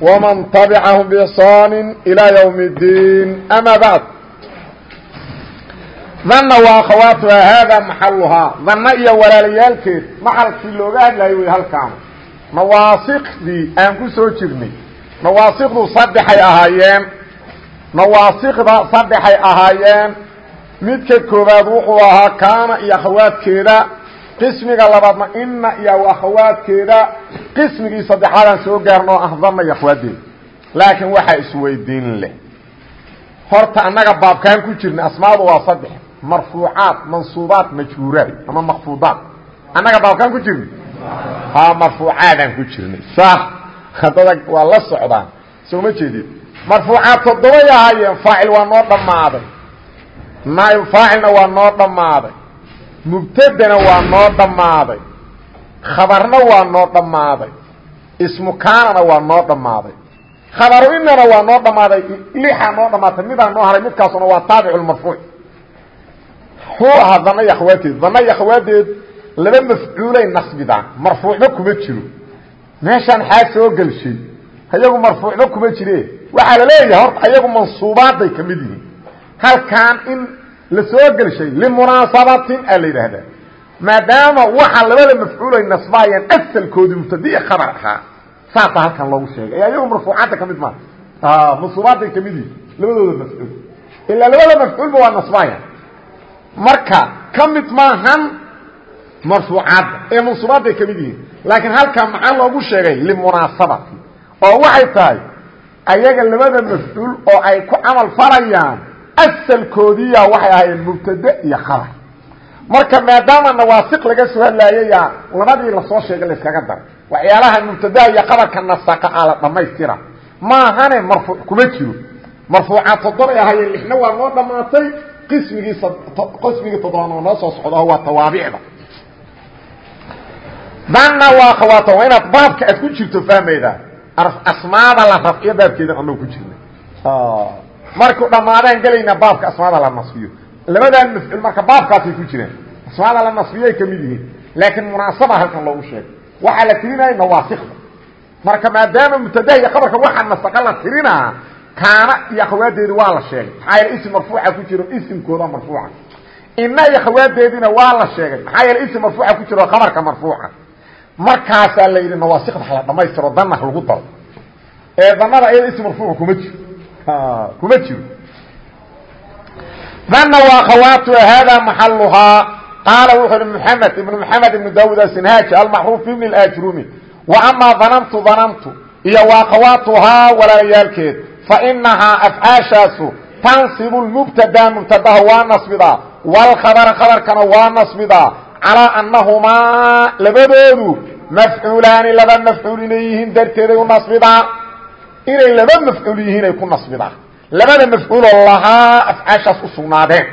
ومن تبعهم بإحsaan إلى يوم الdين أmا bعd dana waa akhawaatuha haadaa maxaluhaa dana iyo walaalayaalkeed maxalkii looga hadlayo wey halkaan nawaasikdii aan ku soo jirnay nawaasikdu saddexay ahaayeen nawaasikda saddexay ahaayeen midka koobaad wuxuu ahaa kaana iyo akhawaadkeeda qismiga labaadna ina iyo akhawaadkeeda qismigii saddexaadaan soo gaarno ah dana iyo akhwaadeeda laakiin waxaa isweydiin leh. Horta annaga baabkaan ku jirna asmaadu waa saddex. Marfuucaad mansuubaad majhuuraad ama makfuudaad annaga baabkaan ku jirna ha marfuucaadaan ku jirnay. Sax. Haddada waa la socdaan. Soo ma jeedid marfuucaad toddobay ahaayeen faacil waa noo dhammaaday. Naaib faacilna waa noo dhammaaday mubtadana waa noo dhammaaday. Khabarna waa noo dhammaaday. Ismu kaanana waa noo dhammaaday. Khabaru inana waa noo dhammaaday. Lixaa noo dhamaatay midaa noo haray midkaasuna waa taabiculmarfuuc xuu ahaa dana iyo akhawaadeed dana iyo akhawaadeed laba mafcuulay nasbidaan marfuucba kuma jiro. Meeshaan xaa soo gelshay. Ayagu marfuucba kuma jire waxaa la leeyahay horta ayagu mansuubaaday ka mid yihiin. Halkan in la soo gelshay limunaasabatin a la yidhaahdaa. maadaama waxa labada mafcuul ay nasbaayeen asalkoodii mubtadi'i khabar ahaa. saasa halkan loogu sheegay. ayago marfuucaadda ka mid maa mansuubaaday ka mid yihiin labadooda mafcuul. ilaa labada mafcuulba waa nasbaaya. marka ka mid maahan marfuucaadda ee mansuubaaday ka mid yihiin. laakiin halkan maxaa loogu sheegay? limunaasabati oo waxay tahay ayaga labada mafcuul oo ay ku camal falayaan asalkoodiiya waxay ahaayeen mubtade iyo khabar marka maadaama nawaasiq laga soo hadlaayaya labadii la soo sheegay layskaga daray waxyaalaha mubtadaha iyo qabarka nasaqa a la dhammaystira maahane marfuuc kuma jiro. Marfuucaad toddobay ahaayeen lixna waa noo dhammaatay qismigii qismigii toddobaad oo noo soo socdo waa tawaabicda danna waa khawaata waa inaad baabka aad ku jirto fahmayda. Asmaada la rafciyo baabkeedan anoo ku jirna markuu dhammaadaan gelaynaa baabka asmaada la nasfiyo. Labadan mafcuul marka baabkaasay ku jiraan asmaada la nasfiyay ka mid yihiin. Laakiin munaasaba halkan loogu sheegay. Waxaa la tirinaya nawaasikda marka maadaama mubtadaha iyo qabarka waxaa nasaqa la tirinaa kaana iyo akhawaadeedi waa la sheegay. Maxaa yeele ism marfuuca ku jiro isimkooda marfuuca. Ina iyo akhawaadeediina waa la sheegay. Maxaa yeele ism marfuuca ku jiro qabarka marfuuca. Markaasaa la yidhi nawaasikda hala dhamaystiro danna lagu daro. Ee danada iyada ism marfuuca kuma jiro kuma jiro dana waa khawaatuha hada maxaluhaa qaala wuxuu hi mxamed ibn mxamed ibn daawud asinhaaji almacruuf ibn اajrumi wa amaa danantu danantu iyo waa khawaatuhaa walaalayaalkeed fainahaa afcaashaasu tansibu mubtada mubtadaha waa nasbidaa wlkhabra khabarkana waa nasbidaa calىa anahumaa labadoodu mafcuulaani laba mafcuul inay yihiin darteeday inay laba mafcuul yihiinay ku nasbidaa labada mafcuuloo lahaa afcaashaas u sugnaadeen.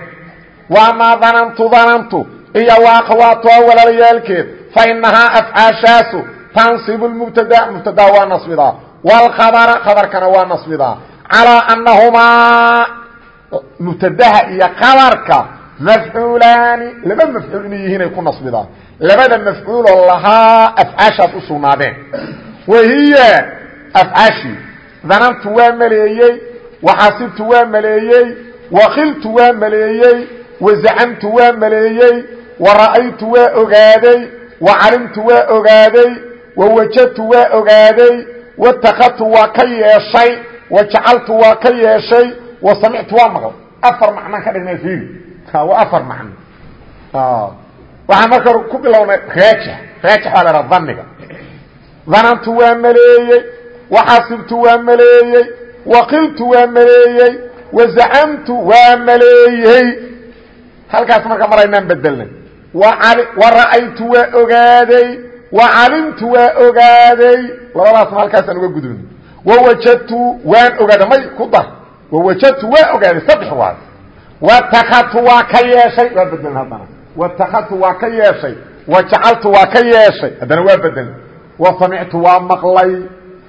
Wamaa danantu danantu. Iyo waa akhawaatuha walaalayaalkeed fa inahaa afcaashaasu tansibu mubtada mubtadaa waa nasbidaa. Wlkhabara khabarkana waa nasbidaa. Calىa anahumaa mubtadaha iyo kabarka mafcuulaani laba mafcuul inay yihiinay ku nasbidaa. Labada mafcuuloo lahaa afcaashaas u sugnaadeen. Wahiya afcaashii danantu waa maleeyey waxasibtu waa maleeyey wakiltu waa maleeyey wazacamtu waa maleeyey wara'aytu waa ogaaday wacalimtu waa ogaaday wawajadtu waa ogaaday watakadtu waa ka yeeshay wajacaltu waa ka yeeshay wasamictu waa maql afar macnaan ka dhignay fiiri. Waa afar macno. Waxaan marka ku bilownay raajix raajix waa la haha daniga danantu waa maleeyey waxasibtu waa maleeyey waqiltu waa maleeyey wazacamtu waa maleeyey. Halkaas marka maraynaan bedelnay. Wara'aytu waa ogaaday wacalimtu waa ogaaday. Labadaasna halkaasaan uga gudubnay wawajadtu waan ogaaday may ku dar. Wawajadtu waa ogaaday saddex waay watakadtu waa ka yeeshay waa bedeln haddana. Watakadtu waa ka yeeshay wajacaltu waa ka yeeshay haddana waa bedeln wasamictu waa maqlay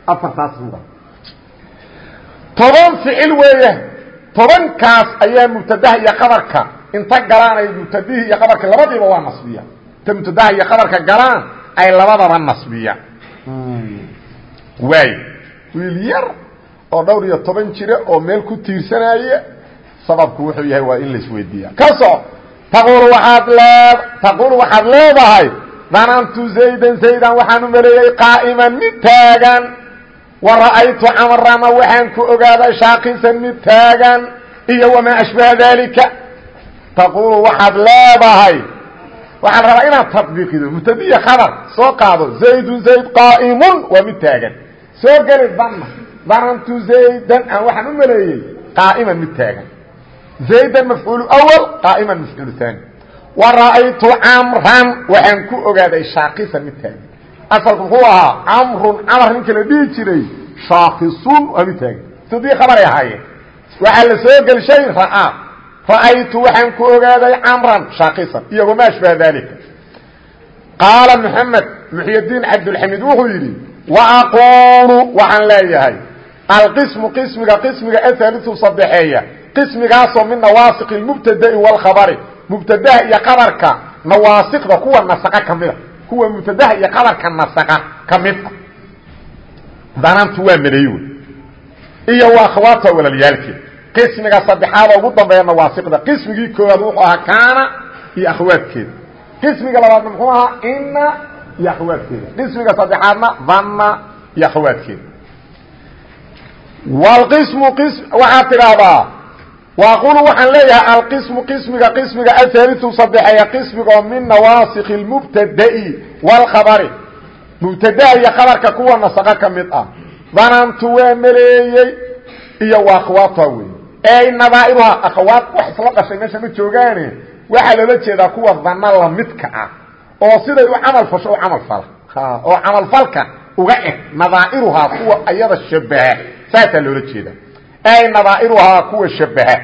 afartaas buga toban ficil weeye tobankaas ayaa mubtadaha iyo qabarka inta galaan ay mubtadihii iyo qabarka labadiiba waa nasbiya. Inta mubtadaha iyo qabarka galaan ay labadaba nasbiyaan waay wiil yar oo dhowr iyo toban jira oo meel ku tiirsanaya sababku wuxuu yahay waa in laisweydiiya ka soc taqul waaad lee taquul waxaad leedahay danantu zaydan zaydan waxaan u qaa'iman mid taagan wa ra'aytu camarana waxaan ku ogaaday shaakisan mid taagan iyo wamaa ashbaha dalika taquulu waxaad leedahay waxaa la rabaa inaad tadbiiqido mubtadiya khabar soo qaado zaydun zayd qaa'imun waa mid taagan soo geli danna danantu zaydan aan waxaan u maleeyey qaa'iman mid taagan zaydan mafcuul awal qaa'iman mafcuul haani wa ra'aytu camran waxaan ku ogaaday shaakisan mid taagan asalku muxuu ahaa camrun camar ninka la dhihi jiray shaakisun waa mid taagan. Mubtadiya khabaray ahaayeen. Waxaa la soo gelshay ra'aa ra'aytu waxaan ku ogaaday camran shaakisan iyo wamaa ashbaha dalika qaala moxamed muxydiin cabdulxamiid wuxuu yidhi wa aquulu waxaan leeyahay alqismu qismiga qismiga aaliu sadexeeya qismigaasoo min nawaasiq mubtadai wlkhabari mubtadaha iyo qabarka nawaasiqda kuwa nasaqa ka kuwa mubtadaha iyo qabarka nasaqa ka mid a danantu waa maleey wey iyo waa akhawaata walalyaalkeed qismiga saddexaad oo ugu dambeeya nawaasiqda qismigii koowaad wuxuu ahaa kaana iyo akhwaadkeeda. Qismiga labaadna muxuu ahaa ina iyo akhwaadkeeda. Qismiga saddexaadna dhanna iyo akhwaadkeeda. Wlqismu waxaad tidhaahdaa waaqulu waxaan leeyahay alqismu qismiga qismiga ahaaliu sadexeeya qismiga oo min nawaasik اlmubtada'i wاlkhabari mubtadaha iyo khabarka kuwa nasaqa ka mid ah danantu waa maleeyey iyo waa akhwaata wey ey nadaa'iruha akhawaat wax isla dhashay meesha ma joogaane waxaa loola jeedaa kuwa dana lamidka ah oo siday u camal fasho u camal fala uga eg nadaa'iruhaa kuwa ayada ay nadaa'iruhaa kuwa shabaha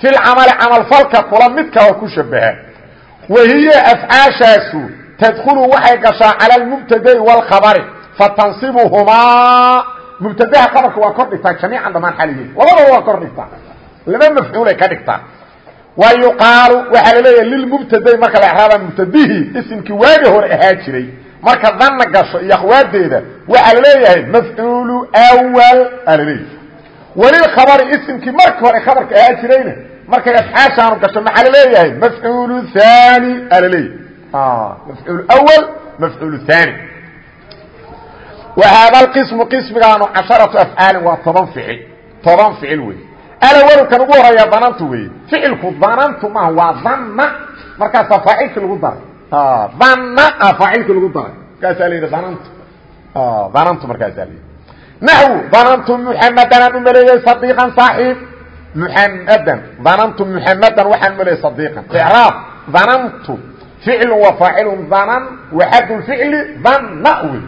filcamali camalfalka kula midka oo ku shabaha wahiya afcaashaasu tadkhulu waxay gashaa cala almubtadai wاlkhabari fatansibuhumaa mubtadaha qabarka waa kor dhigtaa jamiican dhamaan xaligeed labadaba waa kor dhigtaa laba mafcuulay ka dhigtaa wa yuqaalu waxaa la leeyahay lilmubtadai marka la exraaba mubtadihii isimkii waagi hore ahaa jiray marka danna gasho welilkhabari isimkii marka hore khabarka ahaa jirayna markay afcaashaanu gasho maxaa la leeyahay mafcuulu hani aa laleeyahy mafcuul awal mafcuul hani wa haada alqismu qismigaanu casharatu afcaalin waa toban ficil toban ficil wey. Alawlu kan ugu horreeya danantu wey. Ficilku danantu maaha waa danna markaasaa faacilkii lagu daray. Danna a faacilkii lagu daray. Markaasaa la yidhi danantu danantu markaasaa la yidhi naxwu danantu muxamadan aan u maleeyey sadiiqan saaxiib muxamadan danantu muxamadan waxaan u maleeyey sadiiqan icraab danantu ficlu wa faacilu danan waxadu ficli danna wey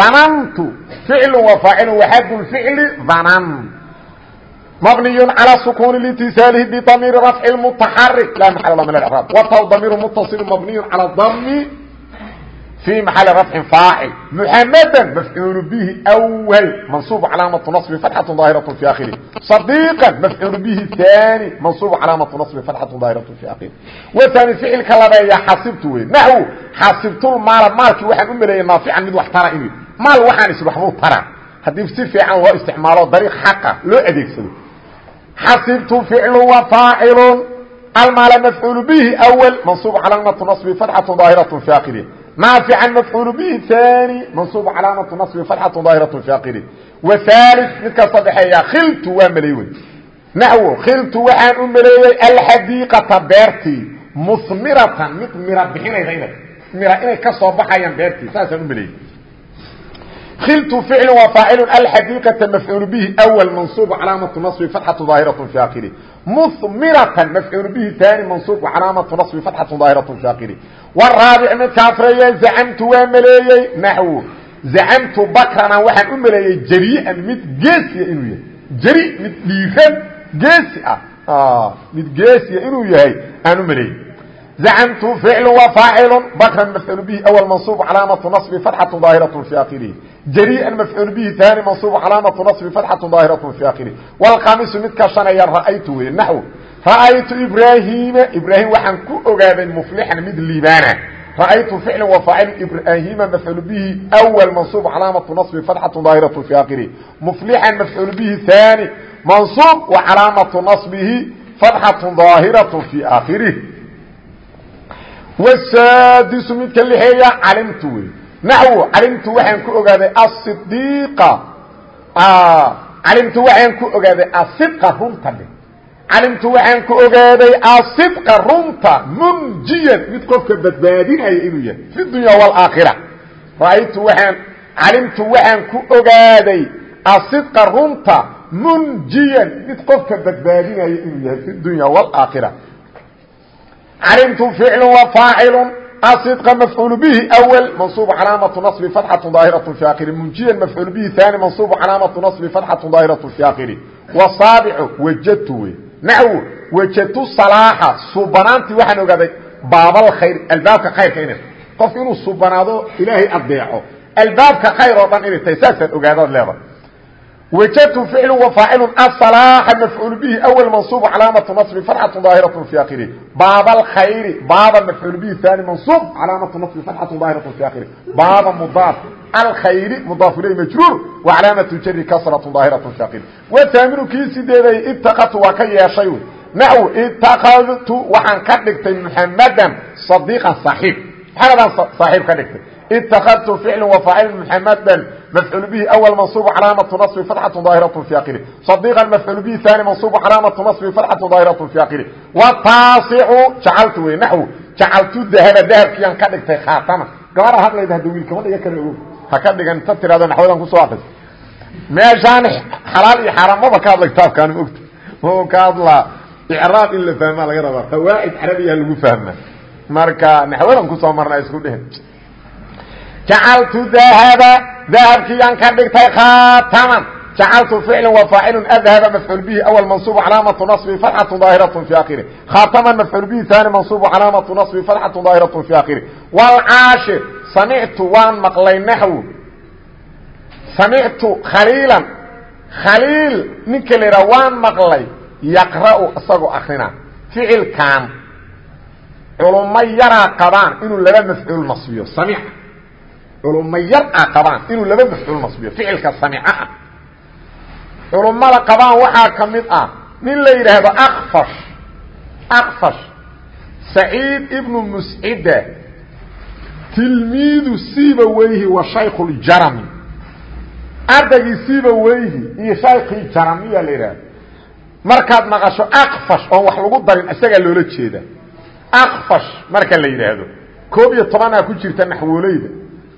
danantu ficlu wa faacilu waxadu ficli danan مبني على سكون لاتصاله بضمير رفع المتحرك لا محل له من الاعراب وتو ضمير متصل مبني على الضم في محل رفع فاعل محمدا مفعول به اول منصوب علامه نصب فتحه ظاهره في اخره صديقا مفعول به ثاني منصوب علامه نصب فتحه ظاهره في اخره وثاني فعل كلابا حسبت نحو حسبت المال مالك waxaan u maleeyay naafican mid wax tara inuu maal waxaan isbaxmo tara hadii si fiican loo isticmaalo dariiq xaqa loo adeegsado xasibtu ficlu wa faacilu almaala mafcuul bihi awal mansuub calaamatu naصbi fatxatu daahiraة fi mafcuul bihi haani mansuub calaamatu naصbi fatxatu daahiraة fi akirih wahalis midka sadexeeya khiltu waa maleey wey naxwo khiltu waxaan u maleeyey alxadiiqata beertii musmiratan mid mira bixinaysa ina mira inay ka soo baxayaan beertii saasaan u maleeyey خلت فعل وفاعل الحديقة مفعول به أول منصوب علامة نصب فتحة ظاهرة في آخره مثمرة مفعول به ثاني منصوب علامة نصب فتحة ظاهرة في آخره والرابع من كافرية زعمت ومليي نحو زعمت بكرنا وحن أمليي جريئا مت جيسي إنوية jari mid dhiiran geesi ah mid geesiya inuu yahay aan u maleeyey zacmtu ficlu wa faacilu bakran mafcuul bihi awal mansuub calaamatu naصbi fatxatu daahiraة fi akhirihi jariian mafcuul bihi taani mansuub calaamatu naصbi fatxatu daahiraة fi akhirihi wlkhamisu midka shanaya ra'aytu wey naxw ra'aytu ibraahiima ibraahim waxaan ku ogaaday muflixan mid liibaana rأytu فicl وفاacل إbrahima mfcuل bhi أول maنصوب calaamaة نصb فaتxة ظاahiraة في akhirه مفlحa mfcuل bhi ثاني maنصوب وcalaamaة نصbhi فaتxaة ظاahiraة في akhirه wsaadisu midka lixeeya calimtu wey naxw calimtu waxaan ku ogaaday aidiqa calimtu waxaan ku ogaaday asidqa runta dhe calimtu waxaan ku ogaaday asidqa runta munjiyan mid qofka badbaadinaya inuu yahay fi dunya waalaakhira raaytu waaan calimtu waxaan ku ogaaday asidqa runta munjiyan mid qofka badbaadinaya inuu yahay fi dunya waalaakhira calimtum ficlu wa faacilu asidqa mafcuul bihi awal mansuubu calaamatu naصbi fatxatu daahiratu fi akhiri munjiyan mafcuul bihi aani mansuubu calaamatu naصbi fatxatu daahiratu fi akhiri wasaabicu wajadtu wey. Naxwo wajadtu salaaxa. Subanaantii waxaan ogaaday baabal khayr albaabka khayrka inay qof inuu subanaado ilaahay addeeco. Albaabka khayr oo dhan inay tahay saasaan ogaadaad leedahay wajadtu ficlu wa faacilun asalaaxa mafcuul bihi awal mansuubu calaamatu nasbi farcatun daahiratun fi akhiri baaba alkhayri baaba mafcuul bihi haani mansuub calaamatu nasbi farcatun daahiratun fi akhiri baaba mudaaf alkhayri mudaaf ilayhi majruur wa calaamatu jari kasratun daahiratun fi akhiri wa taaminu kii sideeday ittakadtu waa ka yeeshay naxw ittakadtu waxaan ka dhigtay muxamadan sadiiqan saaxiib maxamedan saaxiib ka dhigtay? itakadtu ficlu wafacil muxamadan mafcuul bihi awl mansuub calaamatu nabi fatxatu daahiratu fi akiri sadiqan mafcuul bihi aani mansuub calaamatu nabi fatxatu daahiratu fi akiri wataasicu jacaltu wey naxw jacaltu dahaba dahabkiiyaan ka dhigtay khaatama gabadha hadlayda hadda wiilka madhiga kala ogo ha ka dhigan ta tirahda naxwadan ku soo akris meeshaan xalaal iyo xaaraam maba ka hadla kitaabkaan mogta oo ka hadlaa icraab in la fahmaa laga rabaa fawaa'id carabiya lagu fahmaa marka naxwadan ku soo marna isku dhehen jacaltu dahaba dahabkiiyaan ka dhigtay khaataman jacaltu ficla wafaacilu adhaba mafcuul bihi awal mansuub calaamatu naصbi fatxatu daahiraة fi akhiri khaataman mafcuul bihi haani mansuub calaamatu naصbi fatxatu daahiraة fi akhiri wlcaashir samictu waan maqlay naxw samictu khaliilan khaliil ninka la yidhaha waan maqlay yaqra'u isagoo akrina ficilkan culummo yaraa qabaan inuu laba mafcuul nasbiyo samic culummo yar a qabaan. Inuu laba mafcuul nasbiyo ficilka samica ah. Culummada qabaan waxaa ka mid ah nin la yidhaahdo akfash akfash saciid ibnu muscida tilmiidu sibaweyhi wa shaykhu ljarami ardaygii sibaweyhi iyo shaykhii jaramiyaa la yidhaahdo markaad maqasho akfash oon wax lagu darin isagaa loola jeeda akfash marka la yidhaahdo koob iyo tobanaa ku jirta naxwooleyda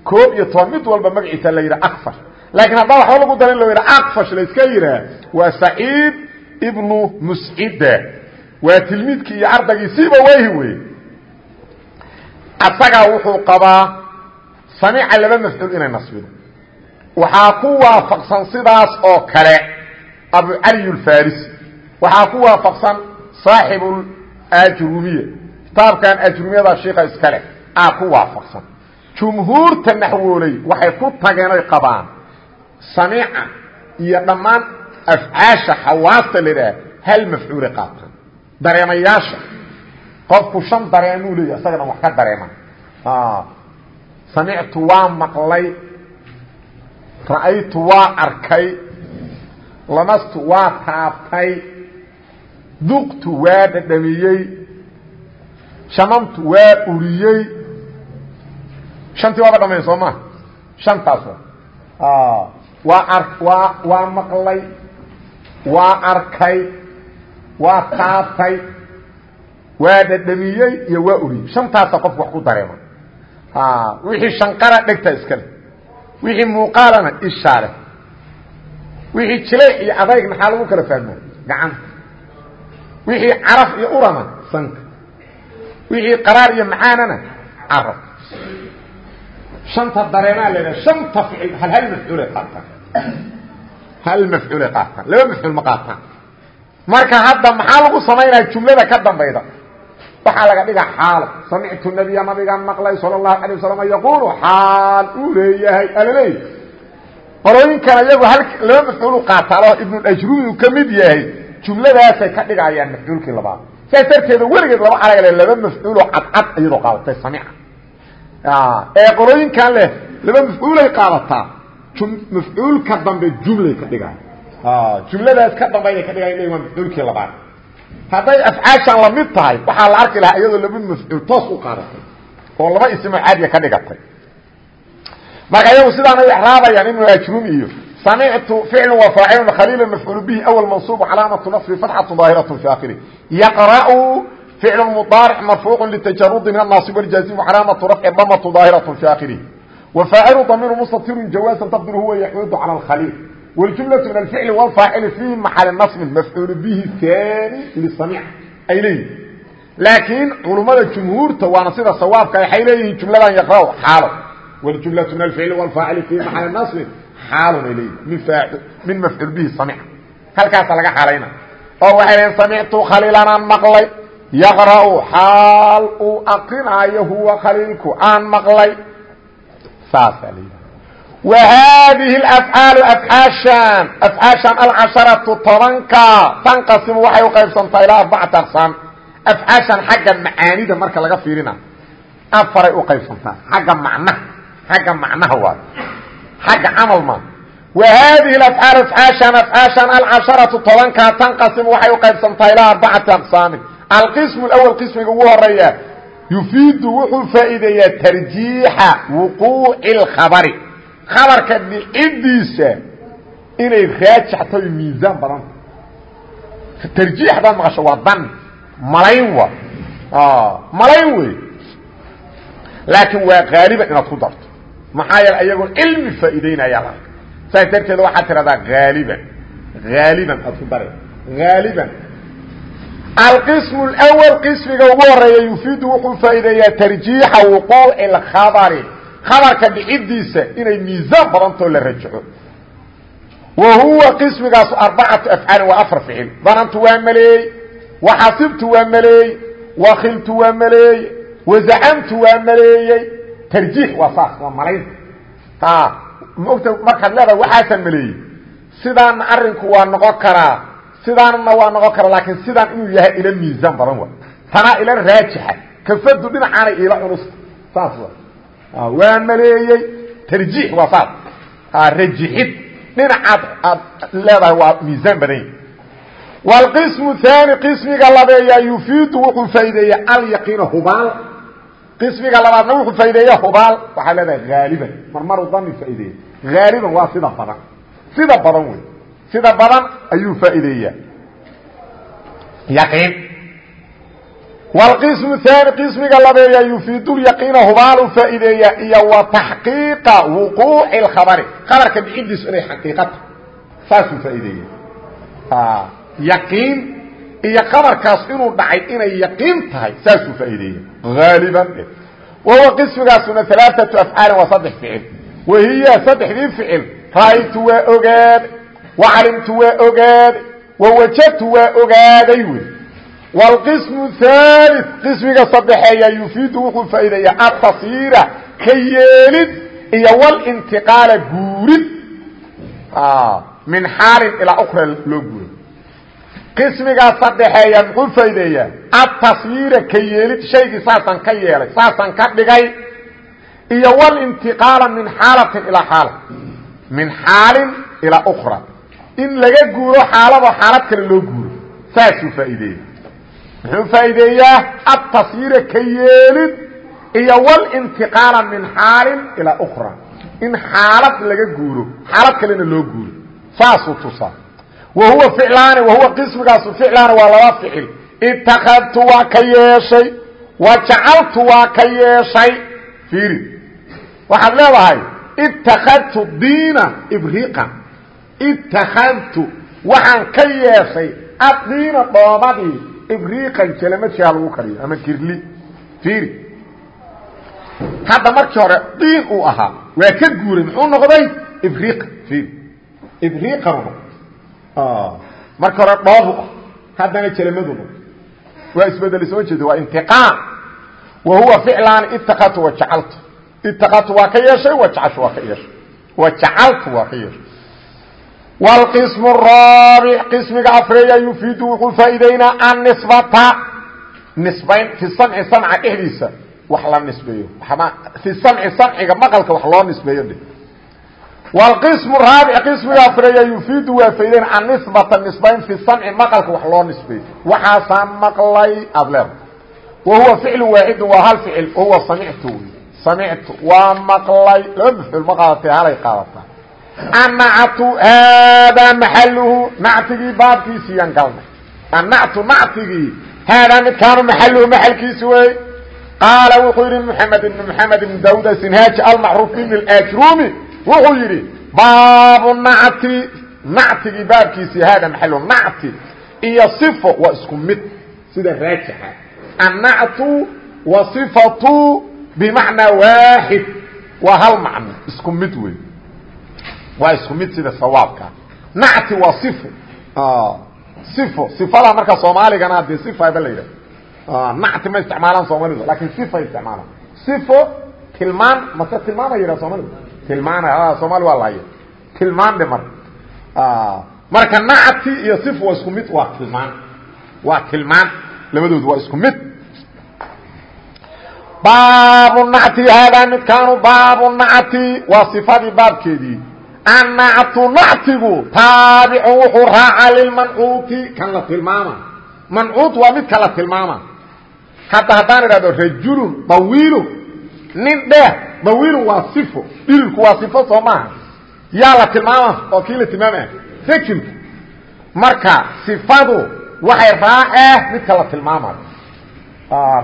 koob iyo toban mid walba magaciisa la yidhaha akfash. Laakiin haddaa waxba lagu darin loo yidhaha akfash la iska yidhaah waa saciid ibnu muscida waa tilmiidkii iyo ardaygii sibaweyhi wey asagaa wuxuu qabaa samica laba mafcuul inay nasbido. Waxaa ku waafaqsan sidaas oo kale abu cali alfarisi. Waxaa ku waafaqsan saaxibu ajrumiya. Kitaabkan ajrumiyada shiika iskale aa ku waafaqsan jumhuurta naxwooley waxay ku tageen oy qabaan samica iyo dhammaan afcaasha xawaasta la idhaah hal mafcuulay qaataan. Dareemayaasha. Qofku shan dareemuu leeya isaga dhan wax ka dareema samictu waa maqlay ra'aytu waa arkay lamastu waa taabtay duqtu waa dhadhamiyey shamamtu waa uriyey shantii waaba dhamayn soo maa shantaas waa ar waa waa maqlay waa arkay waa taabtay waa dhadhamiyey iyo waa uriyey shantaasa qofku wax ku dareema. Wixii shanqara dhegta iskale wixii muuqaalana ishaa leh wixii jileec iyo adayg maxaa lagu kala fahmaa gacanta. Wixii caraf iyo urana sanka. Wixii qaraar iyo macaanana carab shanta dareemaa la shanta ficil hal hal mafcuulay qaabtaan hal mafcuulay qaataan? Laba mafcuul ma qaataan. Marka hadda maxaa lagu samaynaya jumlada ka dambayda? Waxaa laga dhiga xaalo samictu nabiya nabigaan maqlay sala allahu alay wasalam yaquulu xaal uu leeyahay alaleey. Qolooyinkan iyagu hal laba mafcuulu qaataalo ibnulajrumi uu ka mid yahay jumladaasay ka dhigayaan mafcuulkii labaad. Saas darteeda weligeed laba xalaga laba mafcuuloo cadcad iyadoo qaadatay samica ee qolooyinkan leh laba mafcuulay qaadataa. Mafcuulka dambe jumlay ka dhigaay jumladaas ka dambayna ka dhigay waa mafcuulkii labaad. Hadday afcaashan la mid tahay waxaa la arki lahaa iyadoo laba mafcuul toos u qaadatay oo laba ismo caadiya ka dhigatay. Marka iyagu sidaana u exraabayaan in muhaajirun iyo samictu ficlu wa faacilun khaliila mafcuul bihi awl mansuub calaamatu nafsi fatxatu daahiratu fi akhiri yaqra'u ficlu mudaaric marfuucu litajarudi min annaasib waljaazim calaamatu rafci damatu daahiratu fi akhiri wa faacilu damiiru mustatirun jawaasan taqdiru huwa yaxuudu cala alkhaliil والجملة من الفعل والفاعل في محل نصب مفعول به ثاني للصنيع ay leeyihin laakiin culumada jumhuurta waana sida sawaabka waxay leeyihiin jumladan yaqra xaalo waljumlatu min alficli walfaacili fi maxali nasbin xaalun ay leeyihin min min mafcuul bihi samica halkaasa laga xaalayna oo waxay leeyiin samictu khaliilanaan maqlay yaqra'u xaal uu aqrinaayo huwa khaliilku aan maqlay. Saasaa la wa haadihi alafcaalu afcaashaan afcaashaan alcasharatu tobanka tanqasimu waxay u qaybsantaa ilaa arbacata aqsaan afcaashaan xagga macaanida marka laga fiirina afaray u qaybsantaa xagga macnaha xagga macnaha waay xagga camal maa wa haadihi alafcaal afcaashaan afcaashaan alcasharatu tobanka tanqasimu waxay u qaybsantaa ilaa arbacata aqsaamin alqisم الأول qismiga ugu horeeya yufiidu wuxuu faa'iideeyaa tarjiixa wuquuci الkhabri abarka dhicidiisa inay raajixto miisaan badan tarjiix hadaad maqasho waa dan malayn wa malayn wey laakiin waa haaliban inaad ku darto maxaa yeele ayagoo cilmi faa'iideynaya la saas darteed waxaad tiradaa haaliban haaliban aad ku dare haaliban alqism اlأwl qismiga ugu horeeya yufiidu wuxuu faa'iideeyaa tarjiixa wuquuci اlkhabari khabarka dhicidiisa inay miisaan badantoo la rajaxo wa huwa qismigaasu arbacatu afcaalin waa afar ficil danantu waa maleey waxasibtu waa maleey wakiltu waa maleeye wazacamtu waa maleeyey tarjiix waa saas waa malaynta maogta markaad leedahay waxaasaan maleeyey sidaana arinku waa noqon karaa sidaanna waa noqon karaa laakiin sidaan inuu yahay ila miisaan badan wa tanaa ila raajixa. Kafadu dhinacaanay iila culusta saas waa maleeyey tarjiix waa saas. Rajixid. Dhinacaad aad leedahay waa miisaan badan. Yahi wاlqismu haani qismiga labeeya yufiidu wuxuu faa'ideeya alyaqiina hubaal. Qismiga labaadna wuxuu faa'ideeya hubaal. Waxaa leedahay haaliban marmaru dani faa'ideeya haaliban waa sida badan. Sida badan wey sida badan ayuu faa'ideeyaa yaqiin. Wlqismu haani qismiga labeeya yufiidu lyaqiina hubaalu faa'ideeya iyo wa taxqiiqa wuquuci اkhabari khabarka dhicidiisu inay xaqiiqata. Saasuu faa'ideeya yaqiin iyo khabarkaas inuu dhacay inay yaqiin tahay saasuu faa'ideeya haaliban wahuwa qismigaasuna alaaatu afcaalin waa saddex ficil. Wahiya saddexdii ficil. Ra'aytu waa ogaade wacalimtu waa ogaade wawajadtu waa ogaaday wey wاlqism الثالث qismiga sadexeeya yufiidu wuxuu faa'ideeya atasyiira ka yeelid iyo wاlintiqaala guurid min xaalin ilaa ukra loo guuray qismigaa sadexeeya muxuu faa'ideeyaa atasyiira ka yeelid shaygii saasaan ka yeelay saasaan ka dhigay iyo wاlintiqaala min xaalatin ilaa xaala min xaalin ilaa ukra in laga guuro xaalado xaalad kale loo guuro. Saasuu faa'ideeya muxuu faa'iideeyaa? Atasyiira ka yeelid iyo wاlintiqaala min xaalin ilaa ukra in xaalad laga guuro xaalad kalena loo guuro. Saasuu tusaa. Wa ficlaani wahuwa qismigaasu ficlaani waa laba ficil. Itakadtu waa ka yeeshay wa waa ka yeeshay. Fiiri. Waxaad leedahay itakadtu diina ibriqan itakadtu waxaan ka yeeshay adiina dhoobadii ibriiqan jalamadkaa lagu kariyo ama kirli fiiri hadda markii hore diin uu ahaa waa ka guuray muxuu noqday ibriiqan fiiri ibriiqanu marka hore dhoobu ah haddana jelamadu noqo waa isbedeli soo jeeda waa intiqaam wa huwa ficlaan itaqatu wajacaltu itaqatu waa ka yeeshay wajacashu waa ka yeeshay wajacaltu waa ka yeeshay wlqism raabic qismiga afreeya yufiidu wuxuu faa'iideynaa annisbata nisbayn fi samci samca dhexdiisa wax la nisbeeyo fi samci samciga maqalka wax loo nisbeeyo dhe wlqismu raabic qismiga afreeya yufiidu waa faa'ideynaa annisbata nisbayn fi samci maqalka wax loo nisbeeyo waxaasaa maqlay adleer wa huwa ficlu waaxidu waa hal ficil wahuwa samictu samictu waa maqlay laba mafcuul ma qaadatee halay qaadataa annactu haadaa maxaluhu nactigii baabkiisii yaan galnay. Annactu nactigii haadaa midkaanu maxaluhu maxalkiisi wey qaala wuxuu yidhi mxamed ibn mxamed ibn daud asinhaaji almacruuf ibn ajrumi wuxuu yidhi baabu nacti nactigii baabkiisii haada maxaluhu nacti iyo صifo waa isku mid. Sida raajixa annactu wa صifatu bimacnaa waaxid waa hal macno isku mid wey waa isku mid sida sawaabka nacti waa ifo ifo ifada marka soomaaligana dee ifaba la yidhaha nacti ma isticmaalaan soomalidu laakiin ifay isticmaalaan. Ifo tilmaan mase tilmaama yidhaha soomalidu tilmaana soomali waa lahaya tilmaan dhe marka marka nacti iyo ifo waa isku mid waa tilmaan. Waa tilmaan. Labadoodu waa isku mid. Baabu nacti haadaa midkaanu baabu nacti waa ifadii baabkeedii annactu nactigu taabicun wuxuu raaca lilmancuuti kan la tilmaama. Mancuut waa midka la tilmaama. Hadda haddaan idhahdo rajulun dawiilun nin dheer dawiilun waa sifo. Dhirirku waa sifo soo maaha. Yaa la tilmaama oo kii la tilmaamaya rajulku marka sifadu waxay raacee midka la tilmaamayo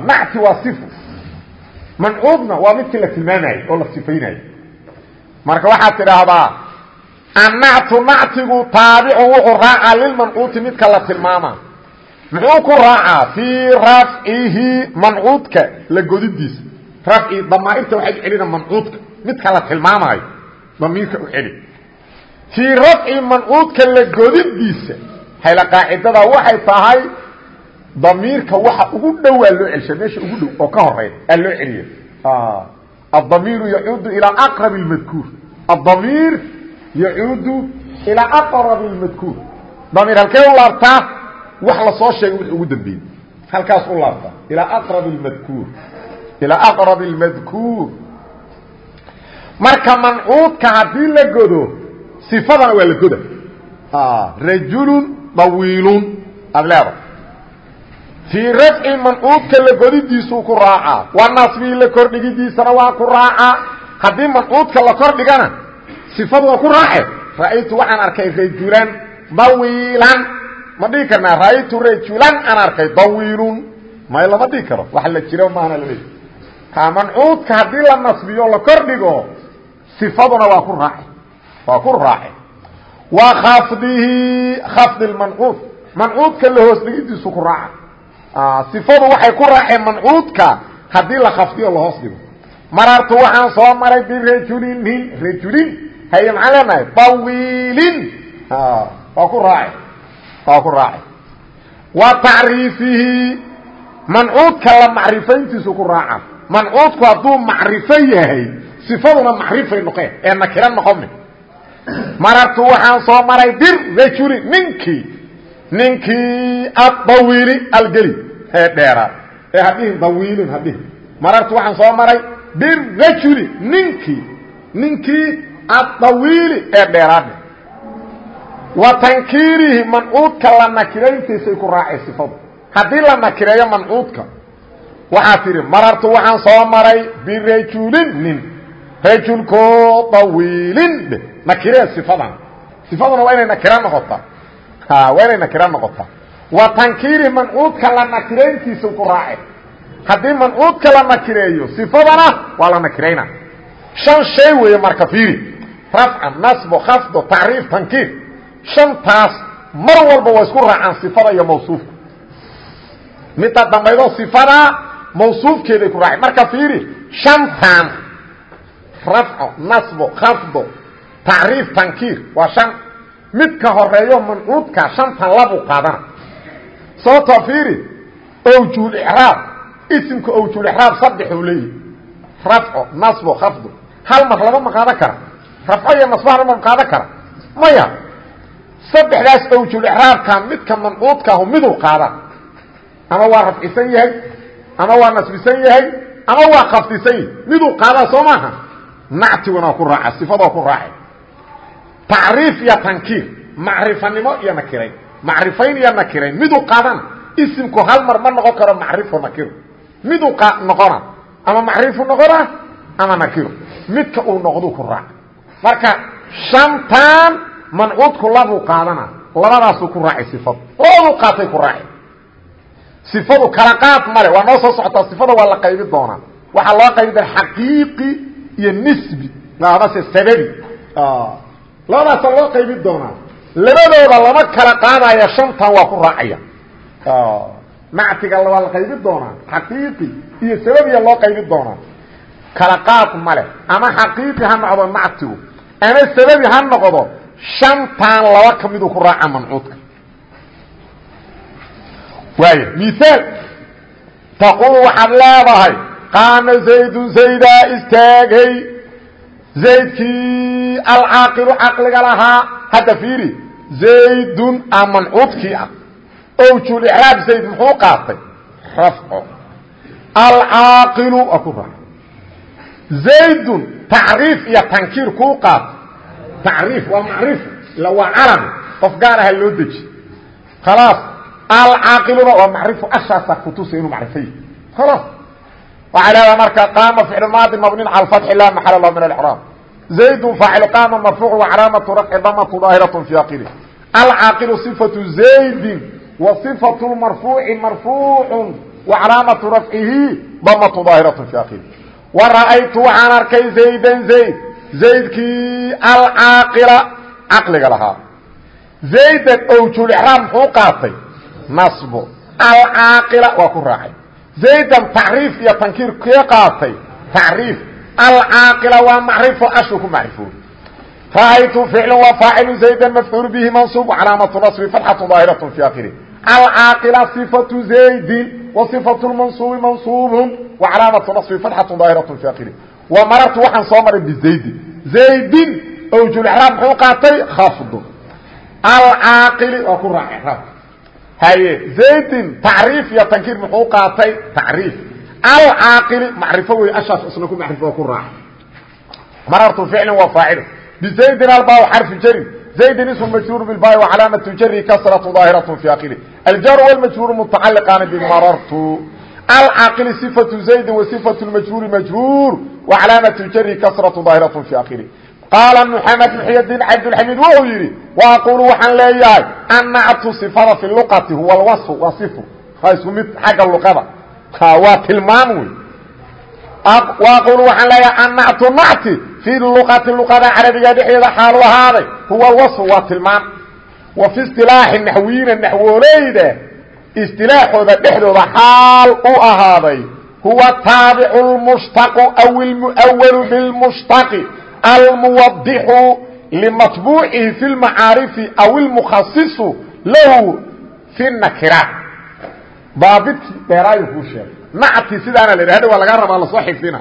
nacti waa sifo. Mancuudna waa midkii la tilmaamayo oo la sifaynayo. Marka waxaad tidhaahdaa annactu nactigu taabicun wuxuu raacaa lilmancuuti midka la tilmaama. Muxuu ku raacaa fii rafcihi mancuudka la godidiisa. Rafci damaairta waxay celina mancuudka midka la tilmaamaayo. Damiirka u celi fii rafci mancuudka la godidiisa hayla qaacidada waxay tahay damiirka waxa ugu dhowaa loo celsha meesha ugu dhow oo ka horeya aa loo celiya adamiiru yacuudu ilaa aqrab اmadkuur adamiir yacuudu ilaa aqrabi lmadkuur damiir halkee u laabtaa wax la soo sheegay wix ugu dambeeyey. Halkaas u laabtaa ilaa aqrabi lmadkuur ilaa aqrabi lmadkuur marka mancuudka haddii la godo sifadana waa la goda rajulun dawiilun aad leeda fii rafci mancuudka la ku raacaa wa nasbii la kordhigidiisana waa ku raacaa haddii mancuudka la kordhigana sifadu waa ku raace. Ra'aytu waxaan arkay rajulan dawiilan. Ma dhihi karnaa ra'aytu rajulan aan arkay dawiilun. May lama dhihi karo? Wax la jiro maana la leeyahy ka mancuudka haddii la nasbiyo la kordhigo sifaduna waa ku raace. Waa ku raace. Wa khafdihi khafdi lmancuud mancuudka la hoos dhigidiisu ku raaca. Sifadu waxay ku raaceen mancuudka haddii la khafdiyo la hoos dhigo. Marartu waxaan soo maray birajulin nin rajulin haye maxaan leenahay طawiilin waa ku raace waa ku raace wa tacriifihi mancuudka la macrifayntiisu ku raaca mancuudku hadduu macrifo yahay sifaduna macrifay noqeen ee nakiro noqone marartu waxaan soo maray bir rajuli ninkii ninkii adawiili algeli ee dheeraa ee hadhihin dawiilin hadhihin marartu waxaan soo maray birajuli ninkii aطawiili ee dheeraadhe wa tankiirihi mancuudka la nakirayntiisay ku raacay sifadu haddii la nakireeyo mancuudka waxaa tidhi marartu waxaan soo maray birajulin nin. Rajulkoo طawiilin dhe. Nakiree sifadan. Sifaduna waa inay nakira noqotaa. Waa inay nakira noqotaa. Wa tankiirihi mancuudka la nakirayntiisa ku raacay. Haddii mancuudka la nakireeyo sifadana waa la nakirayna. Shan shay weeye marka fiiri rafca nasbo khafdo tacriif tankiir shantaas mar walba waa isku raacaan sifada iyo mawsuufka. Midda dambaydo sifada mawsuufkeeday ku raaceen. Marka fiiri shantan rafco nasbo khafdo tacriif tankiir waa shan. Midka horeeyo mancuudka shantan labuu qaadana sababtoo fiiri awjuulixraab isimka awjuulixraab saddexuu leeyahy rafco nasbo khafdo hal mar laba ma qaadan kara rafco iyo mar ma qaadan kara. Maya saddexdaas awjuulixraabka midka mancuudkaahu miduu qaada ama waa rafcisan yahay ama waa nasbisan yahay ama waa khafdisan yahay. Miduu qaadaa soo maaha? Nactiguna ku raaca sifadoo ku raaca. Tacriif iyo tankiir macrifanimo iyo nakirayn macrifayn iyo nakirayn miduu qaadana? Isimku hal mar ma noqon karo macrifo nakiro miduu noqona? Ama macrifu noqona? Ama nakiro midka uu noqdu ku raaca marka shantan mancuudku labuu qaadana labadaasuu ku raacay sifadu. Labaduu qaatay ku raacay sifadu kala qaad male waa noo soo socotaa sifada waa la qaybi doonaa. Waxaa loo qaybi doona xaqiiqi iyo nisbi amase sababi. Labadaasa loo qaybi doonaa. Labadooda lama kala qaadaya shantan waa ku raacaya. Nactiga waa la qaybi doonaa xaqiiqi iyo sababiya loo qaybi doonaa kala qaad male ama xaqiiqi ha noqdo nactigu ama sababi ha noqdo shantan laba ka ku raaca mancuudka. Waay miaal taquul waxaad leedahay qaama zaydun zaydaa istaagay. Zaydkii alcaaqilu caqliga lahaa hadda fiiri zaydun a mancuudkii ah. Owjulraab zayd muxuu qaatay? Rafco. Alcaaqilu waa ku zaydun tacriif iyo tankiir kuu qaatay tacriif waa macrif ila waa calami qof gaar aha loo deji. Khalaas alcaaqiluna waa macrifu ashaasaa kutusa inuu macrifay. Khalaas waxaa leedaha marka qaama ficlu maadi mabnin cala fatxi la maxala lahu min alcraab zaydun faacilu qaama marfuucu wacalaamatu rafci damatu daahiratu fi akiri alcaaqilu صifatu zaydin wa صifatu lmarfuuci marfuucu wacalaamatu rafcihi damatu daahiratu fi akiri wa ra'aytu waxaan arkay zaydan zayd zaydkii alcaaqila caqliga lahaa zaydan owjulexraab muxuu qaatay nasbo alcaaqila waa ku raacay zaydan tacriif iyo tankiir kee qaatay tacriif alcaaqila waa macrifo ashu ku macrifooy ra'aytu ficlu waa faacilu zaydan mafcuul bihi mansuub calaamatu nasbi fatxatu daahiratu fi akhiri alcaaqila صifatu zaydin wa صifatu lmansuubi mansuubun wa calaamatu nasbi fatxatu daahiratu fi akhiri wa marartu waxaan soo maray bizaydin zaydin owjulexraab muxuu qaatay khafdu alcaaqili waa ku raacay raabka haye zaydin tacriif iyo tankiir muxuu qaatay tacriif alcaaqili macrifo wey ashaas isna ku macrifo ku raaca marartu ficlin waa faacil bizaydin albaa xarfu jari zaydin ismu majhuur bilbaai wacalaamatu jari kasratu daahiratu fi akili aljar wlmajhuur mutacaliqaani bimarartu alcaaqili صifatu zaydin wa صifatu majhuuri majhuur wacalaamatu jari kasratu daahiratu fi akili qaala mxamed muxydiin cabdulxamiid wuxuu yidhi waaqulu waxaan leeyahay annactu sifada fi luqati huwa alwaصfu waa sifu waa isku mid xagga luqada waa tilmaam wey waaqulu waxaan leeyahay annactu nacti fi luqati luqada carabiga dhexdeeda xaalu ahaaday huwa alwaصfu waa tilmaam wa fi isilaaxi naxwiyiina naxwooleyda istilaaxooda dhexdooda xaal u ahaaday huwa taabicu lmushtaqu aw ilmuwalu bilmushtaqi almuwadixu limatbuucihi fi lmacaarifi aw ilmukhasisu lahu fi nakiraat daabidkii dheeraayu kuu sheegay nacti sidaana la yidhah hadha waa laga rabaa la soo xifdina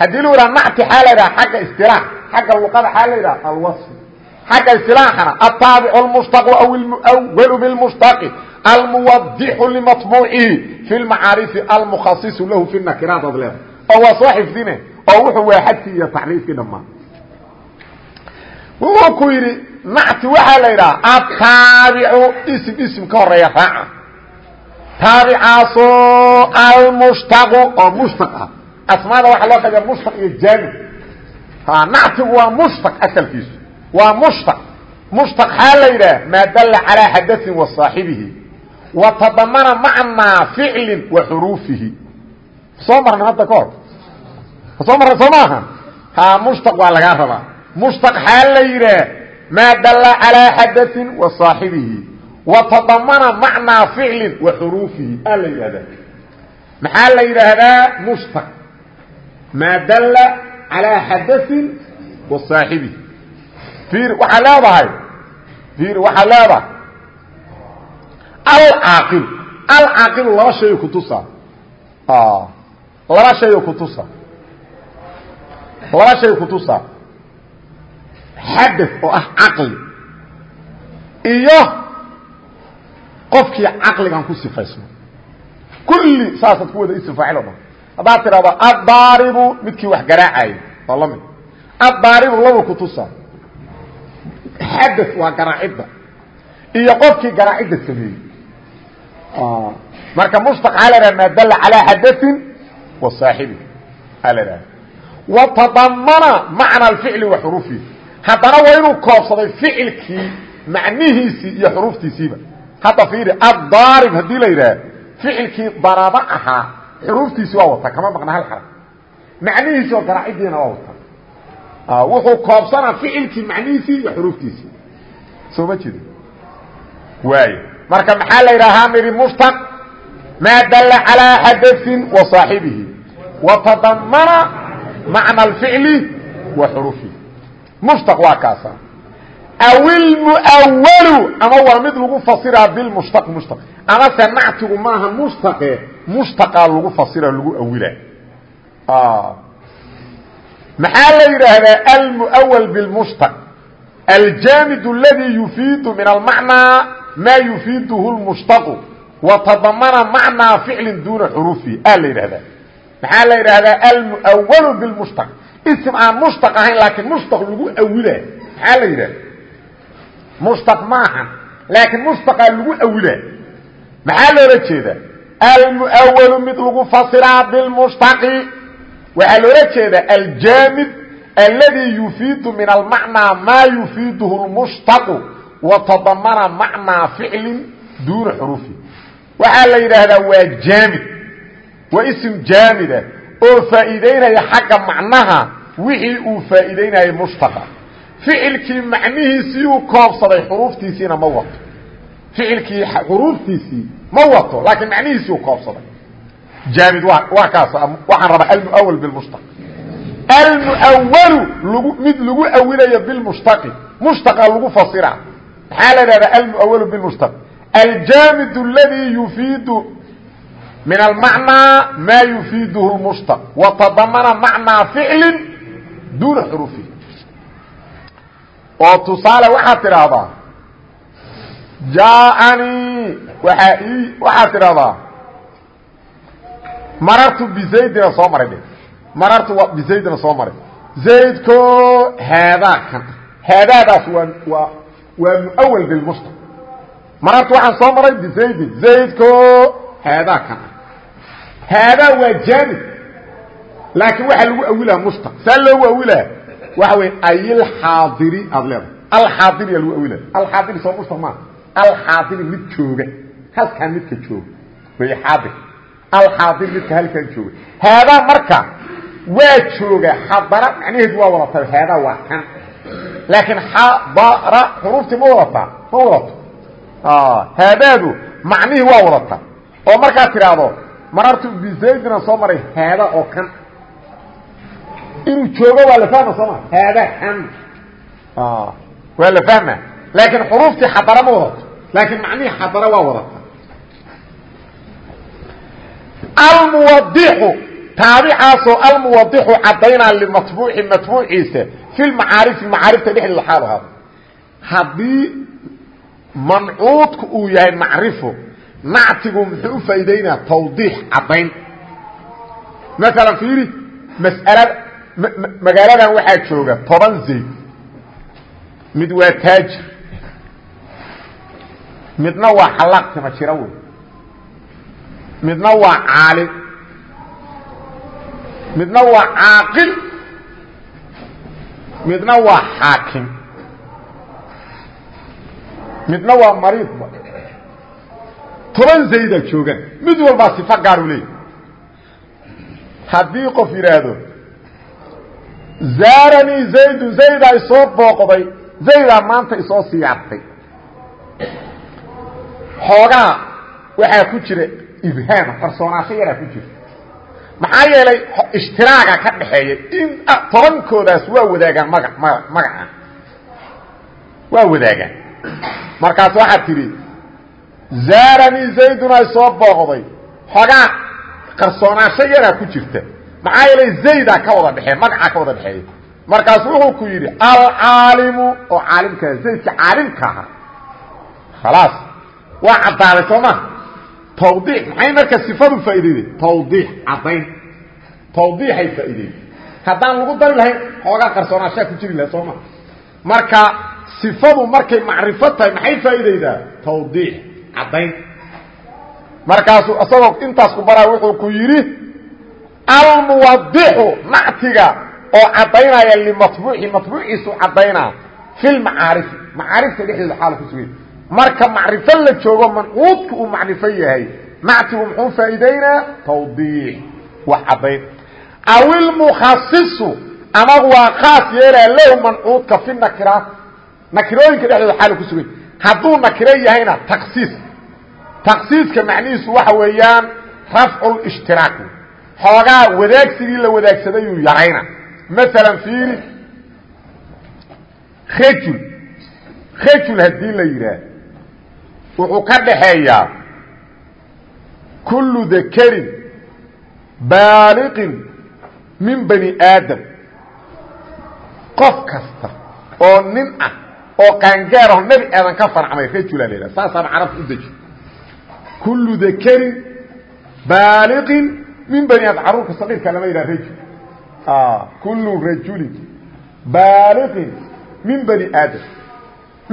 haddii lu yidhaha nacti xaa la yidhaha xagga istilaax xagga luqada xaa la yidhaha alwasf. Xagga istilaaxana ataabicu lmushtaqu aw ilmuwalu bilmushtaqi almuwadixu limatbuucihi fi lmacaarifi almukhasisu lahu fi nakiraat ad leeda oo waa soo xifdine oo wuxuu waa xadkii iyo taxriifkii dhammaan. Wuxuu ku yidhi nacti waxaa la yidhaha ataabicu ism ism ka horreeya raaca. Taabicaasoo almushtaqu oo mushtaq ah asmaada waxaa loo qeybaya mushtaq iyo jaami nactigu waa mushtaq asalkiisu. Waa mushtaq mushtaq xaa la yidhaah maa dalla calaa xadain wa saaxibihi. Wa tadamana macnaa ficlin wa xuruufihi. Soo marna hadda ka hor. Soo marna soo maaha. Ha mushtaq waa lagaa rabaa. Mushtaq xaa la yidhaah maa dalla calaa xadain wa saaxibihi. Wa tadamana macnaa ficlin wa xuruufihi. Aa la yidhahdaa maxaa la yidhaahdaa? Mushtaq maa dalla calaa xadain wa saaxibi ir waxaa leedahay ir waxaa leedahay alcaaqilu alcaaqilu laba shayu kutusaa laba shayu kutusaa laba shay kutusaa xada oo ah caqli iyo qofkii caqligan ku sifaysno kulli saasaad ku wada isfaacil o dhan haddaad tidhahdo addaaribu midkii wax garaacayay waa la mid. Addaaribu laba kutusa xadad waa garaacidda iyo qofkii garaacidda sameeyey. Marka mushtaq aa la dalla calaa xadain wa saaxibi aa la dhaha watadamana macna alficli wa xuruufihi haddana waa inuu koobsaday ficilkii macnihiisii iyo xuruuftiisiiba. Hadda fiiri addaarib haddii la yidhaah ficilkii daraba ahaa xuruuftiisi waa wata kama maqna hal xaraf. Macnihiisi oo garaacidiina waa wata. Wuxuu koobsanaa ficilkii macnihiisii iyo xuruuftiisii. Soo ma jeedo waayo. Marka maxaa la yidhahaa nidhi muftaq maa dalla calىa xadafin wa saaxibihi. Wa tadamana macna alficli wa xurufihi muftaq waa kaasa. Aw ilmuwalu ama waa mid lagu fasiraa bilmushtaq mushtaq ama se nactigu maaha mushtaqe mushtaqaa lagu fasira lagu awila maxaa la yidhaahdaa almuwal bilmushtaq? Aljaamid اladii yufiidu min almacnaa maa yufiiduhu lmushtaqu watadamana macnaa ficli duuna xuruufihi a la yidhahdaa maxaa la yidhaahdaa almuwalu bilmushtaq? Ism aan mushtaq ahayn laakiin mushtaq lagu awila maxaa la yidhahda mushtaq maaha laakiin mushtaqaa lagu awila maxaa loola jeeda almuwalu mid lagu fasiraa bilmushtaqi waxaa loola jeeda aljaamid alladii yufiidu min almacnaa maa yufiiduhu lmushtaqu watadamana macnaa ficlin duuna xuruufi waxaa la yidhaahdaa waa jaamid waa ism jaamida oo faa'iideynaya xagga macnaha wixii uu faa'iideynayay mushtaqa ficilkii macnihiisii uu koobsaday xuruuftiisiina ma wato ficilkii xuruuftiisii ma wato laakiin macnihiisii uu koobsaday. Jaamid waa kaas waxaan rabaa almuawal bilmushtaq almuawalu mid lagu awilayo bilmushtaqi mushtaqa lagu fasira. Maxaa la dhahdaa almuawalu bilmushtaq aljaamid اladii yufiidu min almacnaa maa yufiiduhu lmushtaq watadamana macnaa ficlin duuna xuruufihi oo tusaale waxaad tidhaahdaa jaaanii waaa ii waxaad tidhahdaa marartu bizaydina soo maray dhe marartu bizaydina soo maray zaydko haadaa kan haadaadaas waa waa waa muawal bilmushtaq marartu waxaan soo maray bizaydin zaydko haadaa kan haadaa waa jaamid laakiin waxaa lagu awilaa mushtaq saa loogu awilaa waxa wey ayilxaadiri aad leedahay alxaadiriyaa lagu awilaa alxaadiri soo mushtaq maa alxaadiri mid jooga halkaan midka jooga way xaadir alxaadir midka halkan jooga haadaa marka waa jooga xadara macnaheedu waa wadataa haadaa waa kan laakiin xadara xuruuftii ma wadataa ma wadato haadaadu macnihii waa wadataa oo markaad tidhaahdo marartu bizaydina soo maray haada oo kan inuu joogo waa la fahma sooma haada kan waa la fahma laakiin xuruuftii xadara ma wadato laakiin macnihii xadara waa wadataa almuwadixu taabicaasoo almuwadixu caddaynaa limatbuuci matbuuciisa fi lmacaarifi macaarifta dhexdeeda xaal ahaado haddii mancuudku uu yahay macrifo nactigu muxuu u faa'iideynaa tawdiix caddayn maalan fiiri mas'alada magaaladan waxaa jooga toban zayd mid waa taajir midna waa xalaaq tima jiro wey. Midna waa caalim. Midna waa caaqil. Midna waa xaakim. Midna waa mariidba toban zaydaa joogaan mid walbaa sifo gaaru leeyahy haddii qof yidhaahdo zaaranii zaydu zaydaa isoo booqday. Zaydaa maanta isoo siyaartay xoogaa waxaa ku jira ibhaama qarsoonaasho yaraa ku jira. Maxaa yeelay ishtiraaga ka dhaxeeya in tobankoodaas waa wadaagaan maga ma magaca. Waa wadaagaan. Markaas waxaad tidhi zaaranii zaydun ay soo booqday. Xoogaa qarsoonaasho yaraa ku jirta. Maxaa yeelay zaydaa ka wada dhexeey magacaa ka wada dhexeeya. Markaasu wuxuu ku yidhi alcaalimu oo caalimkaa zaydka caalimka aha khalaas waa caddaaday soo ma? Tawdiix. Maxay marka sifadu faa'iideyday tawdiix caddayn. Tawdiixay faa'iideyday haddaan lagu dari lahayn xoogaa qarsoonaashaa ku jiri laha soo ma? Marka sifadu markay macrifo maxay faa'iideydaa tawdiix caddayn. Markaasuu isagoo intaas ku baraa wuxuu ku yidhi almuwadixu nactiga oo caddaynaya limatbuuci matbuuciisu caddaynaa fi lmacaarifi macaarifta dhexdeeda xaal ku sugay marka macrifo la joogo mancuudka uu macrifo yahay nactigu muxuu faa'iideynaa tawdiix. Wax caddayn. Aw ilmukhasisu amagu waa khaas yeelaa lahu mancuudka fi nakiraat nakirooyinka dhexdooda xaal ku sugay. Hadduu nakiro yahayna taksiis taksiiska macnihiisu waxa weeyaan rafcu lshtiraak xoogaa wadaagsigii la wadaagsadayuu yarayna. Maalan fiiri rajul. Rajul haddii la yidhaah wuxuu ka dhaxeeyaa kullu dakarin baaliqin min bani aadam. Qof kasta oo nin ah oo qaangaaraho nebi aadan ka farcmay rajula la carabta u deji kullu dakarin baaliqin min bani aadam. Carruurka saqiirka lama yidhaha rajul kullu rajulin baaliqin min bani aadam.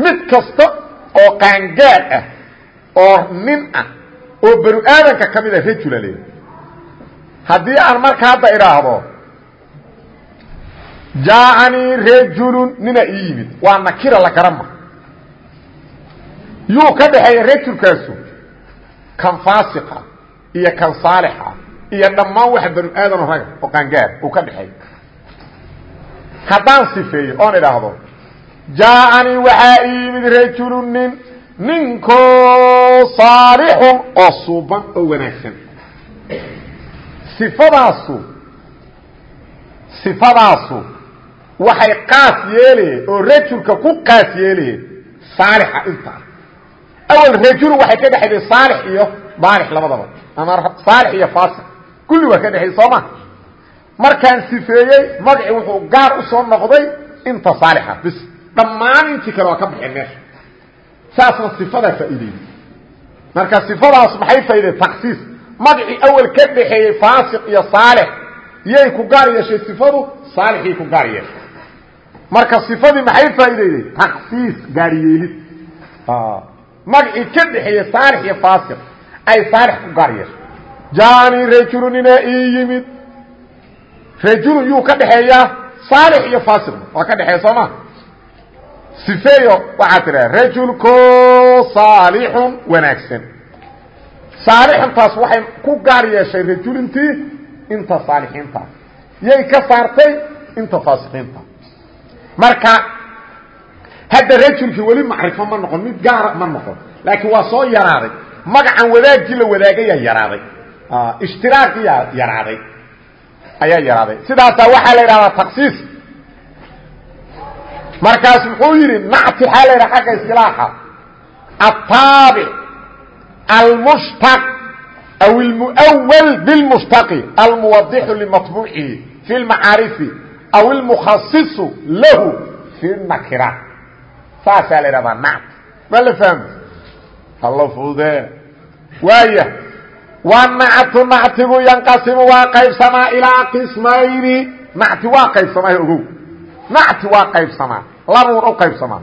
Mid kasta oo qaangaad ah oo nin ah oo banu aadanka ka mid a rajula leeyahay haddii aan marka idhaahdo jaaanii rajulun nina ii yimid. Waa nakira la garama yuu ka dhaxeeya rajulkaasu kan faasiqa iyo kan saalixa iyo dhammaan waxa banu aadano raga oo qaangaad uu ka dhaxeeyo haddaan sifeeyo oon idhaahdo jaaanii waxaa ii yimid rajulu nin ninkoo saalixun oo suuban oo wanaagsan sifadaasu sifadaasu waxay qaas yeelayen oo rajulka ku qaas yeelayen saalixa inta ah awal rajulu waxay ka dhexayday saalix iyo baalix labadaba ama saalix iyo faasiq kulli waa ka dhexayday soo ma markaan sifeeyey magacii wuxuu gaar u soo noqday inta saalixa bis dhammaan intii kale waa ka baxeen meesha. Saasna sifadaa faa'iideyey marka sifadaas maxay faa'iidey taksiis magacii awel ka dhaxeeyey faasiq iyo saalix. Yay ku gaar yeeshay sifadu saalixii ku gaar yeeshay marka sifadii maxay faa'iideyday taksiis gaaryeelid magacii ka dhaxeeyey saalix iyo faasiq ay saalix ku gaar yeeshay jaani rajulu ninaa ii yimid. Rajulu yuu ka dhaxeeyaa saalix iyo faasiqna waa ka dhexeeya soo ma sifeeyo waxaa tidhaha rajulko saalixun wanaagsan. Saalixintaas waxay ku gaar yeeshay rajulintii inta saalixiinta. Yay ka saartay inta faasiqiinta marka hadda rajulkii weli macrifo ma noqon mid gaara ma noqon laakiin waa soo yaraaday. Magacan wadaagii la wadaagayaa yaraaday. Ishtiraaqiyaa yaraaday. Ayaa yaraaday. Sidaasaa waxaa la yidhahdaa taksiis markaas muxuu yidhi nacti waxaa la yidhaha xagga isilaaxa ataabic almushtaq aw ilmuwal bilmushtaqi almuwadixu limatbuucihi fi lmacaarifi aw ilmukhasisu lahu fi nakira saasaa la yidhahdaa nact ma la fahmo hallo fude waaya wa nactu nactigu yanqasimu waa qaybsamaa ilaa qismayni. Nacti waa qaybsamaayo ogow nacti waa qaybsamaa. Labuun u qaybsamaa.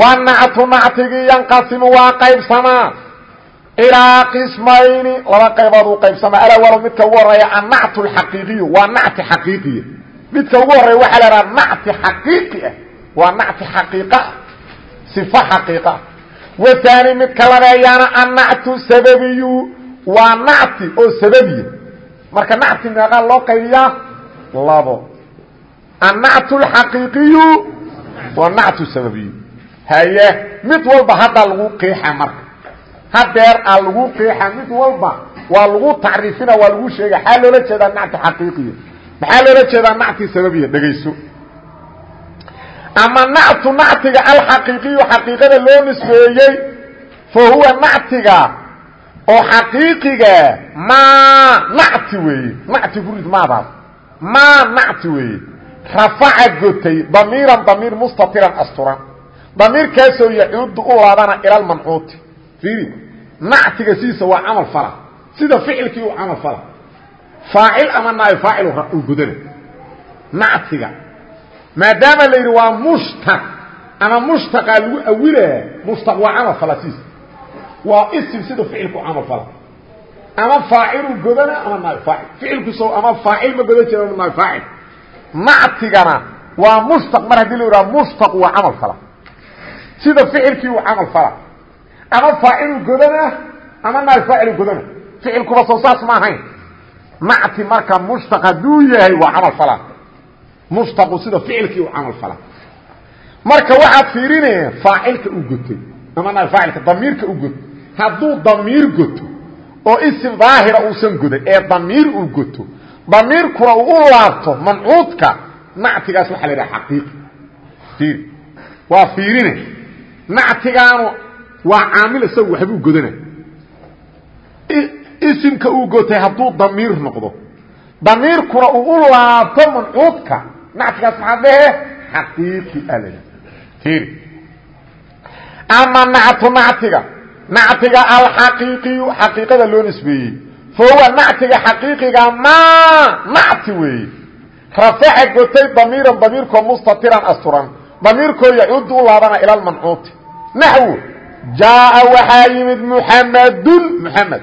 Wa nactu nactigii yanqasimu waa qaybsamaa. Ilaa qismayni laba qaybood u qaybsamaa. Alawalo midka ugu horreeya annactu alxaqiiqiyu waa nacti xaqiiqiya. Midka ugu horreeya waxaa la idhaha nacti xaqiiqi ah. Waa nacti xaqiiqaa sifo xaqiiqaa wahaani midka labeeyaana annactu sababiyu waa nacti oo sababiya. Marka nacti meeqaa loo qaybiyaa? Labo annactu alxaqiiqiyu waa nactu sababiyu haye mid walba haddaa lagu qiixa marka hadeer aa lagu qiixa mid walba waa lagu tacriifina waa lagu sheega maxaa loola jeedaa nacti xaqiiqiya maxaa loola jeedaa nacti sababiya dhegayso ama nactu nactiga alxaqiiqiyu xaqiiqada loo nisbeeyey fa huwa nactiga oo xaqiiqiga maa nacti weeye nacti kurid maadaas maa nacti weeye rafaca gotay damiiran damiir mustatiran asturan. Damiirkaasoo yacuudu u laabana ila lmancuuti fiiri nactiga sidiisa waa camal fala. Sida ficilkii uu camal fala. Faacil ama naay faacil uu godana nactiga maadaama la yidhi waa mushtaq ama mushtaqaa lagu awilaa mushtaq waa camal fala sidiisa waa isim sida ficilku camal fala. Ama faacilu godana ama naay faacil. Ficilkuso ama faacil ma godan jira ama naay faacil nactigana waa mushtaq mar haddii la yidhaha mushtaq waa camal fala. Sida ficilkii uu camal fala. Ama faacilu godana ama naay faacilu godana. Ficilkuba soo saas ma ahayn. Nacti marka mushtaq hadduu yahay waa camal fala. Mushtaqu sida ficilkii uu camal fala. Marka waxaad fiirinaya faacilka uu gotay ama naay faacilka damiirka u goto hadduu damiir goto oo isim daahira uusan goday ee damiir uu goto damiirkuna uu u laabto mancuudka. Nactigaas waxaa la yidhaha xaqiiqi fiiri waa fiirine. Nactigaanu waa caamil isagu waxbuu godana. Isimka uu gotay hadduu damiir noqdo. Damiirkuna uu u laabto mancuudka. Nactigaas maxaa dhehe xaqiiqi al fiiri ama nactu nactiga. Nactiga alxaqiiqiyu xaqiiqada loo nisbeeyey fa huwa nactiga xaqiiqiga maa nacti weeye rafaca gotay damiiran damiirkoo mustatiran asturan. Damiirkoo yacuudu u laabana ila lmancuuti naxwu jaaa waxaa yimid muxamadun muxamed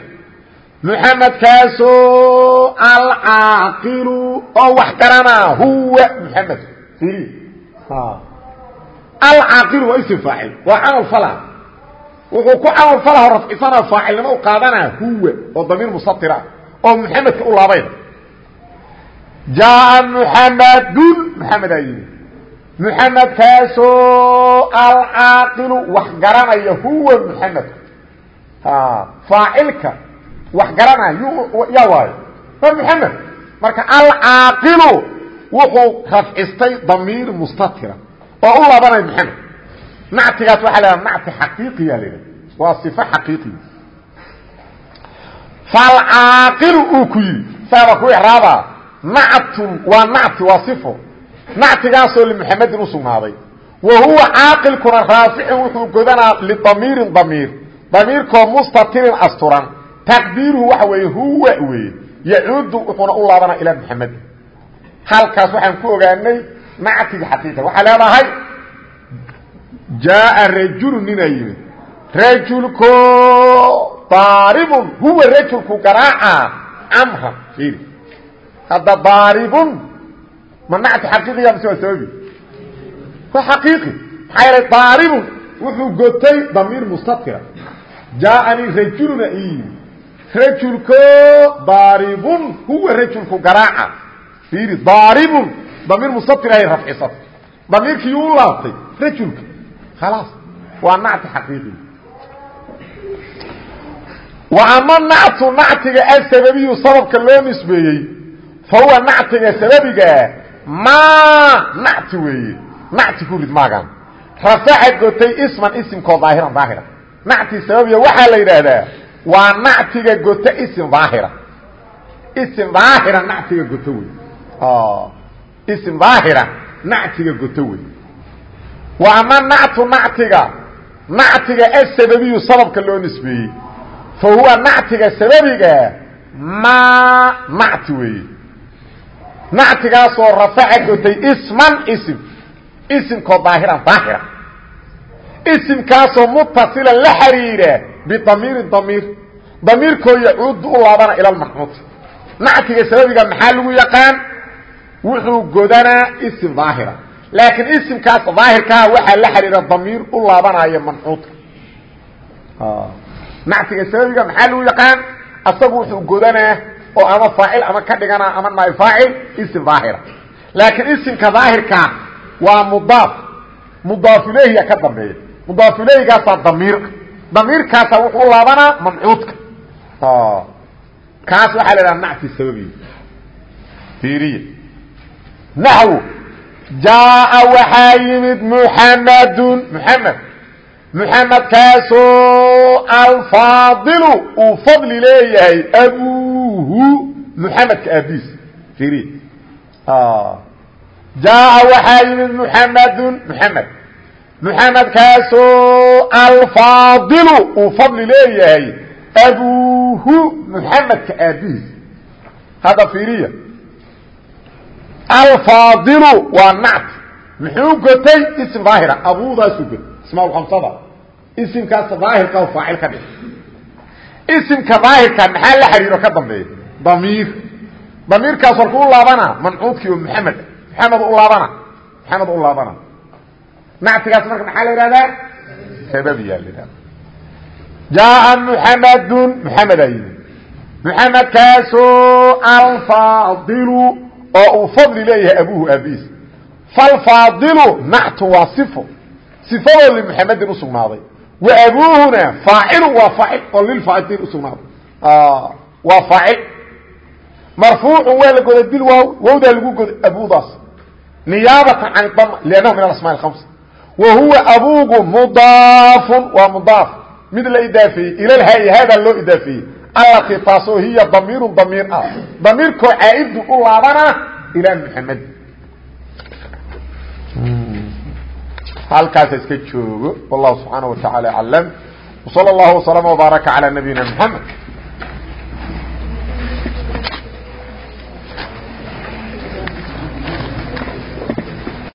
muxamedkaasoo alcaaqilu oo wax garanaa huwa muxamed alcaaqilu waa ism faacil waa camal fala wuxuu ku camal falaho rafcisana faacilnimo u qaadanaa huwa oo damiir musatira oo muxamedka u laabayna jaaa muxamadun muxamedaa yimid muxamedkaasoo alcaaqilu wax garanaya huwa muxamedka faacilka wax garanaya yaa waayo waa muxamed marka alcaaqilu wuxuu rafcistay damiir mustatira oo u laabanaya muxamed nactigaas waxaa la nacti xaqiiqiya la waa صifo xaqiiqiya falcaaqilu uu ku yidhi. Saaba ku ixraaba nactun waa nacti waa صifo nactigaasoo limuxamedin u sugnaaday. Wa huwa caaqilkuna raaficun wuxuu godanaa lidamiirin damiir. Damiirkoo mustatirin asturan. Taqdiiruhu waxa weeye huwa weeye. Yacuudu wuxuuna u laabanaa ilaa muxamedin halkaas waxaan ku ogaanay nactiga xaqiiqa waxaa leedahay jaaa rajulu ninaa yimid rajulko daaribun huwa rajulku garaaca camran ir hadda daaribun ma nacti xaqiiqiya mise waa sababi waa xaqiiqi maxaa yeelay daaribun wuxuu gotay damiir mustatira jaaanii rajuluna ii yimid rajulko daaribun huwa rajulku garaaca fiiri daaribun damiir mustatirahay rafcisatay damiirkii u laabtay rajulka khalaas waa nacti xaqiiqi wa ama nactu nactiga asababiyu sababka loo nisbeeyey fa huwa nactiga sababigaa maa nacti weeye nacti ku rid maagan rafaca gotay isman isimkoo daahiran daahira nacti sababiya waxaa la yidhaahdaa waa nactiga gota isim daahira isim daahira nactiga goto wey isim daahira nactiga goto wey wa ama nactu nactiga. Nactiga asababiyu sababka loo nisbeeyey. Fa huwa nactiga sababiga maa nacti weeye. Nactigaasoo rafaca gotay isman isim. Isimkoo daahiran daahira isimkaasoo mutasilan la xiriira bidamiirin damiir. Damiirkoo yacuudu u laabana ila lmancuuti nactiga sababiga maxaa lagu yaqaan? Wuxuu godanaa isim daahira laakiin isimkaas daahirkaa waxaa la xiriira damiir u laabanaya mancuudka nactiga sababiga maxaa lagu yaqaan? Asagu wuxuu godanaa oo ama faacil ama ka dhiganaa ama naay faacil isim daahira. Laakiin isimka daahirkaa waa mudaaf. Mudaaf ileyhiya ka dambeeya. Mudaaf ileyhigaasaa damiira damiirkaasa wuxuu laabanaa mamcuudka kaas waxaa la idhaha nacti sababiya fiiriya naxw jaaa waxaa yimid muxamadun muxamed muxamedkaasoo alfaadilu uu fadli leeyahay abuuhu muxamedka aabiis iri jaaa waxaa yimid muxamedun muxamed muxamedkaasoo alfaadilu uu fadli leeyahay abuuhu muxamedka aabihiis hadda fiiriya alfaadilu waa nact muxuu gotay ism daahira abuudaasu gotay ismaalkamsada isimkaas daahirka faacil ka dhig isimka daahirka maxaa la xiriiro ka dambeeya damiir damiirkaas warku u laabana mancuudkii oo maxamed maxamed u laabana maxamed u laabana nactigaas marka maxaa la ihahdaa sababiyaa la ihahda jaaa muxamedun muxamedaa yimid muxamedkaasoo alfaadilu oo uu fadli leeyahay abuhu aabiis falfaadilu nactu waa sifo sifadoo limuxamedin usugnaaday wa abuuhuna faacilu waa faacil oo lilfaaciliin usugnaaday waa faacil. Marfuucu waa la goday bil waaw wawdaa lagu goday abudaas niyaabatan can dama liannahu min alasmaa alhamsa wa huwa abugu mudaafun waa mudaaf. Mid la idaafeeyey ilalhayi haadaa loo idaafeeyey alla khitaaso hiya damiirun damiir ah. Damiirkoo caa'idu u laabana ilaa maxamed hmm. halkaas iska joogo. Wallahu subxaana wa tacaala aclam. Wsala allahu wasalama wbaaraka calaa nabiyina mxamed